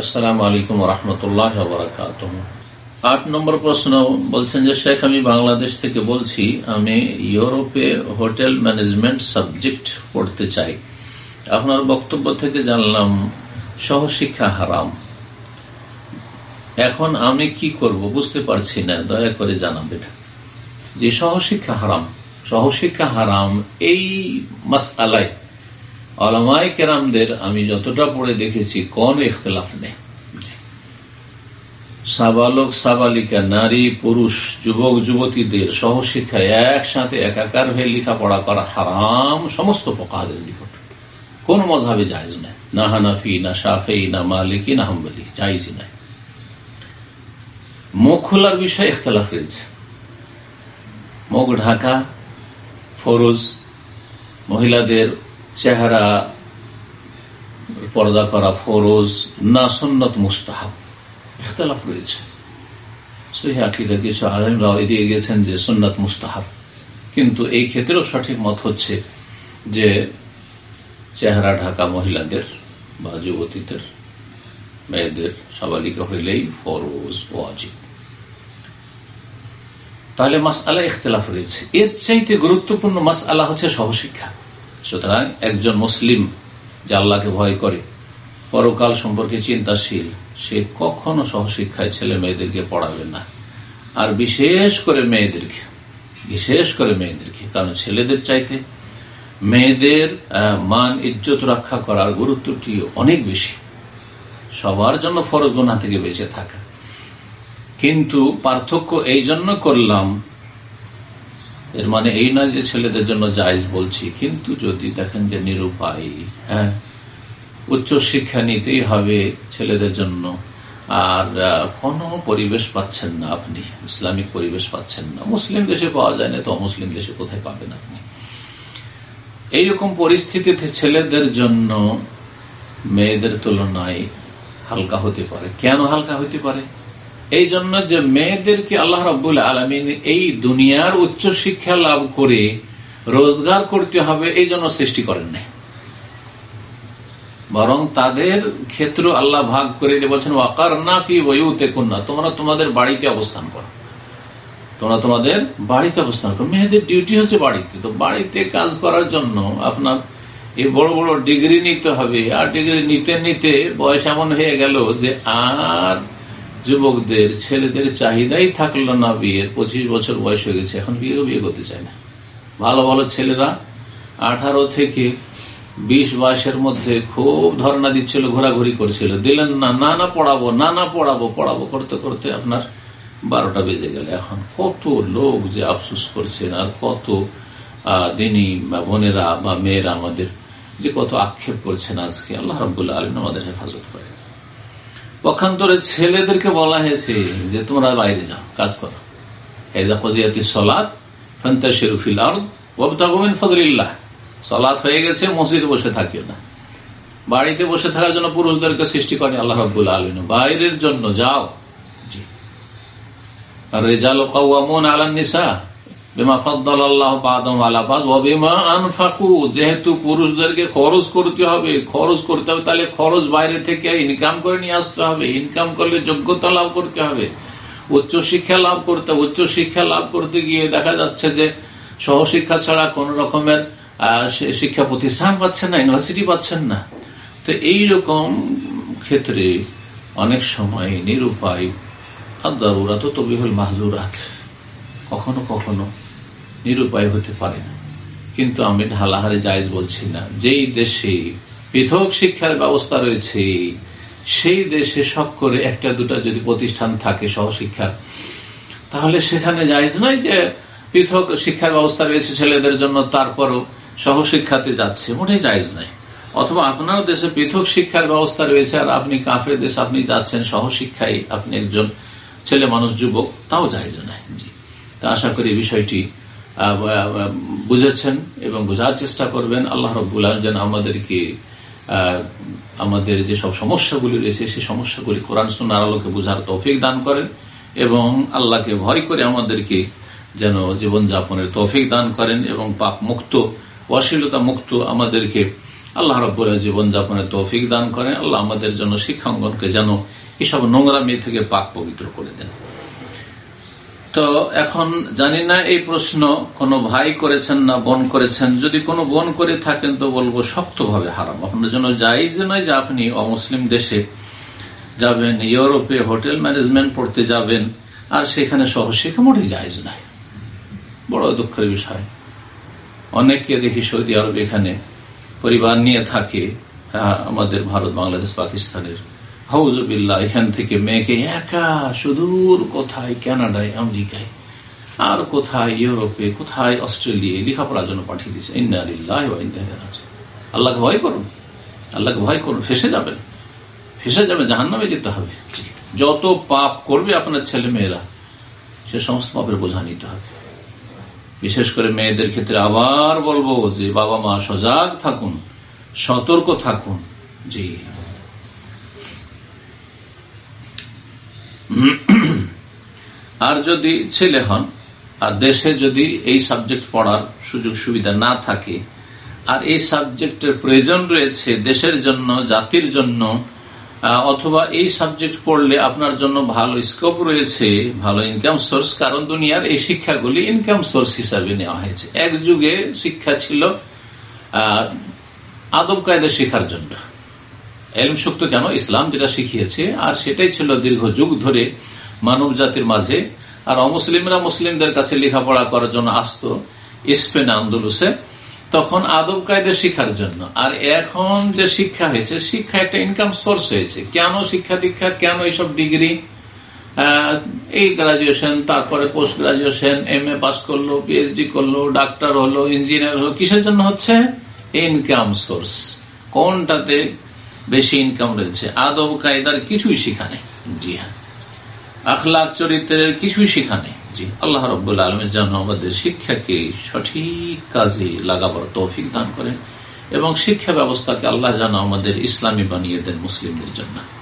আসসালামু আলাইকুম আমি বাংলাদেশ থেকে বলছি, আমি ইউরোপে হোটেল ম্যানেজমেন্ট সাবজেক্ট পড়তে চাই। আপনার বক্তব্য থেকে জানলাম, সহশিক্ষা হারাম। এখন আমি কি করব বুঝতে পারছি না, দয়া করে জানাবেন। যে সহশিক্ষা হারাম সহশিক্ষা হারাম এই মাস আলায় আলামায় কেরামদের আমি যতটা পড়ে দেখেছি, কোন ইখতলাফ নেই। সাবালক, সাবালিকা, নারী, পুরুষ, যুবক, যুবতীদের সহশিক্ষায় একসাথে একাকার হয়ে লেখাপড়া করা হারাম, সমস্ত ফকাহাদের নিকট। কোন মজাবে জায়জ নাই। না হানাফি, না সাফেই না মালিকি, না হাম্বলি, জায়জই নাই। মুখ খোলার বিষয়ে ইখতলাফ রয়েছে। মুখ ঢাকা, ফরোজ, মহিলাদের চেহারা, পর্দা করা, ফরোজ, না সন্নত, মুস্তাহাব। ইখতলাফ রয়েছে। সেই আকিদা কিছু আলমরাও এদিকে গেছেন যে সন্ন্যত মুস্তাহাব। কিন্তু এই ক্ষেত্রেও সঠিক মত হচ্ছে যে চেহারা ঢাকা মহিলাদের বা যুবতীদের, মেয়েদের সাবালিকা হইলেই ফরোজ, ওয়াজিব। তাহলে মাস আলা ইখতলাফ রয়েছে। এর চাইতে গুরুত্বপূর্ণ মাস আলা হচ্ছে সহশিক্ষা। সুতরাং একজন মুসলিম যে আল্লাহকে ভয় করে, পরকাল সম্পর্কে চিন্তাশীল, সে কখনো সহশিক্ষায় ছেলে মেয়েদেরকে পড়াবে না। আর বিশেষ করে মেয়েদেরকে, বিশেষ করে মেয়েদেরকে, কারণ ছেলেদের চাইতে মেয়েদের মান, ইজ্জত রক্ষা করার গুরুত্বটি অনেক বেশি। সবার জন্য ফরজ গোনা থেকে বেঁচে থাকা। কিন্তু পার্থক্য এই জন্য করলাম এর মানে এই নয় যে ছেলেদের জন্য জায়জ বলছি, কিন্তু যদি দেখেন যে নিরুপায় হ্যাঁ উচ্চ শিক্ষা নিতেই হবে ছেলেদের জন্য, আর কোনো পরিবেশ পাচ্ছেন না আপনি, ইসলামিক পরিবেশ পাচ্ছেন না। মুসলিম দেশে পাওয়া যায় না, তো মুসলিম দেশে কোথায় পাবেন আপনি? এইরকম পরিস্থিতিতে ছেলেদের জন্য মেয়েদের তুলনায় হালকা হতে পারে। কেন হালকা হতে পারে? এই জন্য যে মেয়েদেরকে আল্লাহ রব্বুল আলমিন এই দুনিয়ার উচ্চ শিক্ষা লাভ করে রোজগার করতে হবে এই জন্য সৃষ্টি করেন নাই। বরং তাদের ক্ষেত্র আল্লাহ ভাগ করে বলছেন ওয়াকার নাফি ওয়ুতে কন্যা তোমরা তোমাদের বাড়িতে অবস্থান করো। তোমরা তোমাদের বাড়িতে অবস্থান করো। মেয়েদের ডিউটি হচ্ছে বাড়িতে। তো বাড়িতে কাজ করার জন্য আপনার এই বড় বড় ডিগ্রি নিতে হবে। আর ডিগ্রি নিতে নিতে বয়স এমন হয়ে গেল যে আর যুবকদের, ছেলেদের চাহিদাই থাকল না বিয়ের। পঁচিশ বছর বয়স হয়ে গেছে, এখন বিয়েও বিয়ে করতে চায় না। ভালো ভালো ছেলেরা আঠারো থেকে বিশ বয়সের মধ্যে খুব ধর্ণা দিচ্ছিল, ঘোরাঘুরি করছিল। দিলেন, না না না, পড়াবো, না না, পড়াবো পড়াবো, করতে করতে আপনার বারোটা বেজে গেল। এখন কত লোক যে আফসোস করছেন, আর কত দিনী বোনেরা বা মেয়েরা আমাদের যে কত আক্ষেপ করছেন আজকে। আল্লাহ রবুল্লাহ আলম আমাদের হেফাজত করে পক্ষান্তরে ছেলেদেরকে বলা হয়েছে যে, তোমরা বাইরে যাও, কাজ করো। সলাদ সলাৎ হয়ে গেছে, মসজিদে বসে থাকিও না। বাড়িতে বসে থাকার জন্য পুরুষদেরকে সৃষ্টি আল্লাহ বাইরের জন্য যাও। রেজাল আলান যেহেতু পুরুষদেরকে খরচ করতে হবে, খরচ করতে হবে, তাহলে খরচ বাইরে থেকে ইনকাম করে নিয়ে আসতে হবে। ইনকাম করলে যোগ্যতা লাভ করতে হবে উচ্চ শিক্ষা লাভ করতে উচ্চ শিক্ষা লাভ করতে গিয়ে দেখা যাচ্ছে যে সহশিক্ষা ছাড়া কোন রকমের শিক্ষা প্রতিষ্ঠান পাচ্ছেন না ইউনিভার্সিটি পাচ্ছেন না। তো এইরকম ক্ষেত্রে অনেক সময় নিরুপায় আদারুরা তো তবিহুল মাহজুরাত কখনো কখনো নিরুপায় হতে পারে না। কিন্তু আমি ঢালাহারে জায়জ বলছি না। যেই দেশে পৃথক শিক্ষার ব্যবস্থা রয়েছে, সেই দেশে সব করে একটা দুটা যদি প্রতিষ্ঠান থাকে সহশিক্ষার, তাহলে সেখানে জায়জ নয় যে পৃথক শিক্ষার ব্যবস্থা রয়েছে ছেলেদের জন্য, তারপরও সহশিক্ষাতে যাচ্ছে, মোটেই জায়জ নাই অথবা আপনার দেশে পৃথক শিক্ষার ব্যবস্থা রয়েছে, আর আপনি কাফের দেশে, আপনি যাচ্ছেন সহশিক্ষায়, আপনি একজন ছেলে মানুষ, যুবক, তাও জায়জ নাই জি। তা আশা করি বিষয়টি বুঝেছেন এবং বোঝার চেষ্টা করবেন। আল্লাহ রবুল্লাহ যেন আমাদেরকে আমাদের যে সব সমস্যাগুলি রয়েছে, সেই সমস্যাগুলি কোরআন সুনার আলোকে বোঝার তৌফিক দান করেন এবং আল্লাহকে ভয় করে আমাদেরকে যেন জীবনযাপনের তৌফিক দান করেন এবং পাপ মুক্ত, অশ্লীলতা মুক্ত আমাদেরকে আল্লাহ রব্বুল জীবনযাপনের তৌফিক দান করেন। আল্লাহ আমাদের জন্য শিক্ষাঙ্গনকে যেন এসব নোংরা মেয়ে থেকে পাক পবিত্র করে দেন। তো এখন জানি না এই প্রশ্ন, কোনো ভাই করেছেন না বোন করেছেন, যদি কোনো বোন করে থাকেন তো বলব শক্তভাবে হারাম। আপনার জন্য যে নয় যে আপনি অমুসলিম দেশে যাবেন, ইউরোপে হোটেল ম্যানেজমেন্ট পড়তে যাবেন, আর সেখানে সহশিক্ষা মোটেই জায়জ নাই। বড় দুঃখের বিষয়। অনেককে দেখি সৌদি আরব এখানে পরিবার নিয়ে থাকে আমাদের ভারত, বাংলাদেশ, পাকিস্তানের। হাউজবিল্লা এখান থেকে মেয়েকে একা সুদূর কোথায়? কানাডায়, আমেরিকায়। আর কোথায়? ইউরোপে, কোথায়? অস্ট্রেলিয়ায় লেখাপড়ার জন্য পাঠিয়ে দিয়েছে। ইন্দারিল্লাহ আছে আল্লাহকে ভয় করুন। আল্লাহকে ভয় করুন। ফেসে যাবেন। ফেসে যাবে জাহান নামে যেতে হবে। যত পাপ করবে আপনার ছেলে মেয়েরা সে সমস্ত পাপের বোঝা নিতে হবে। বিশেষ করে মেয়েদের ক্ষেত্রে আবার বলব যে বাবা মা সজাগ থাকুন, সতর্ক থাকুন। জি আর যদি ছেলে হন, আর দেশে যদি এই সাবজেক্ট পড়ার সুযোগ সুবিধা না থাকে, আর এই সাবজেক্টের প্রয়োজন রয়েছে দেশের জন্য, জাতির জন্য অথবা এই সাবজেক্ট পড়লে আপনার জন্য ভালো স্কোপ রয়েছে, ভালো ইনকাম সোর্স কারণ দুনিয়ার এই শিক্ষাগুলি ইনকাম সোর্স হিসাবে নেওয়া হয়েছে। এক যুগে শিক্ষা ছিল আদব কায়দা শেখার জন্য। এলম শক্ত কেন? ইসলাম যেটা শিখিয়েছে, আর সেটাই ছিল দীর্ঘ যুগ ধরে মানব জাতির মাঝে। আর অমুসলিমরা মুসলিমদের কাছে লেখাপড়া করার জন্য আসতো স্পেন, আন্দোলসে। তখন আদব কায়দা শিখার জন্য। আর এখন যে শিক্ষা হয়েছে শিক্ষা একটা ইনকাম সোর্স হয়েছে। কেন শিক্ষা দীক্ষা? কেন এইসব ডিগ্রি এই গ্রাজুয়েশন তারপরে post graduation M A pass করল পিএইচডি করল ডাক্তার হলো ইঞ্জিনিয়ার হলো। কিসের জন্য হচ্ছে? ইনকাম সোর্স কোনটাতে বেশি ইনকাম রয়েছে। আদব কায়দার কিছুই শিখা নেই। জি হ্যাঁ। আখলাখ চরিত্রের কিছুই শিখা নেই। জি, আল্লাহ রব আলমের জন্য আমাদের শিক্ষাকে সঠিক কাজে লাগাবার তৌফিক দান করেন এবং শিক্ষা ব্যবস্থাকে আল্লাহ যেন আমাদের ইসলামী বানিয়ে দেন মুসলিমদের জন্য।